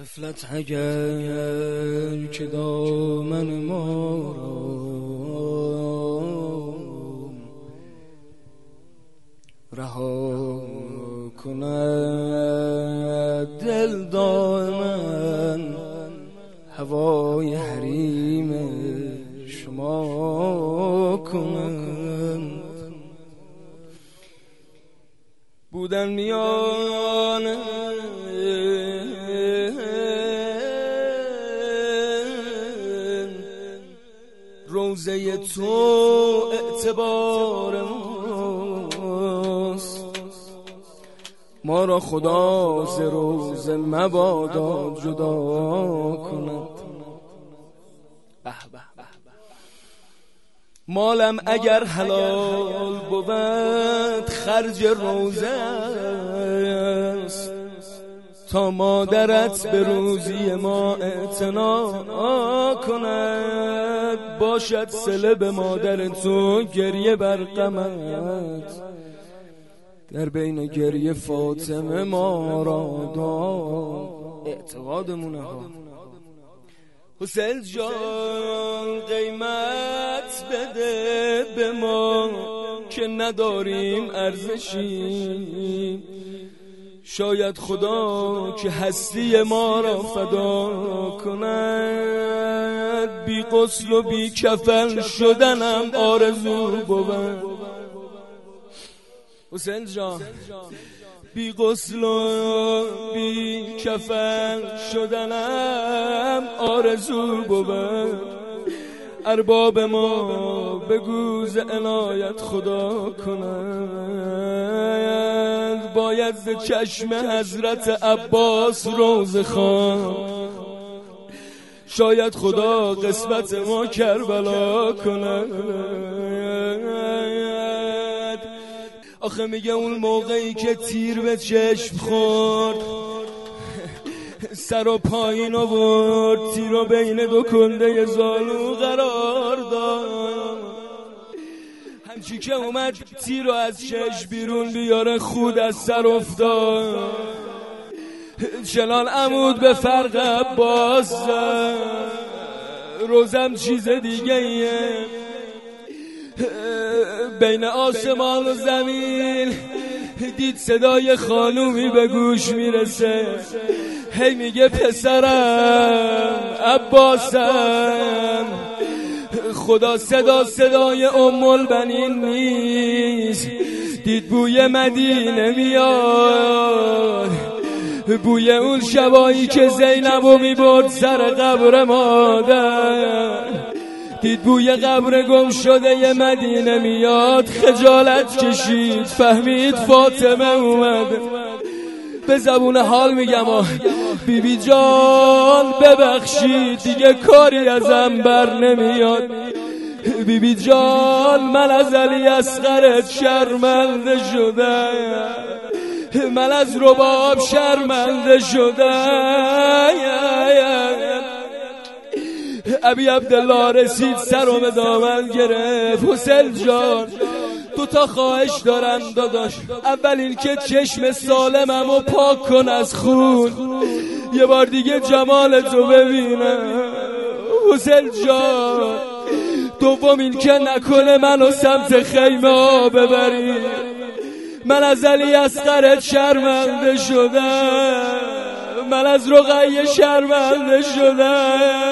غفلت اگر که دامن ما رها کند. دل دائما هوای حریم شما کنند بودن میان روزه تو اعتبار ماست. ما را خدا ز روز مبادا جدا کند. مالم اگر حلال بود خرج روزه تا مادرت به روزی ما اعتنا کند. باشد سله به مادر تو گریه بر قمت در بین گریه فاطمه ما را داد. اعتقادمونه ها. حسین جان قیمت بده به ما که نداریم ارزشی. شاید خدا که هستی ما را فدا کند. بی قسل و بی کفن شدنم آرزو بود. حسین جان. بی قسل و بی کفن شدنم آرزو بود. ارباب ما به گوز عنایت خدا ز چشم حضرت عباس روز خان. شاید خدا قسمت ما کربلا کند. آخه میگه اون موقعی که تیر به چشم خورد سر و پایین آورد تیر و بین دو کنده زالو قرار داد. همچی که اومد تیر رو از چشم بیرون بیاره خود از سر افتاد. چنان عمود به فرق باز روزم چیز دیگه ایه. بین آسمان و زمین دید صدای خانومی به گوش می‌رسه. هی میگه پسرم عباسم. خدا صدا صدای ام البنین نیست. دید بوی مدینه میاد. بوی اون شبایی که زینبو می‌برد سر قبر مادر. دید بوی قبر گم شده ی مدینه میاد. خجالت کشید فهمید فاطمه اومده. به زبون حال میگم بیبی بی جان ببخشید دیگه کاری ازم بر نمیاد. بیبی بی جان من از علی اسقرت شرمنده شده من از رباب شرمنده شده ابی عبدالله رسید سرم دامن گرفت. حسین جان. دو تا خواهش دارم داداش. اول این که چشم سالمم و پاک کن از خون. یه بار دیگه جمال تو ببینم. حسین جان دوم این که نکنه منو سمت خیمه ها ببری. من از علی اسقرت شرمنده شدم. من از رقیه شرمنده شدم.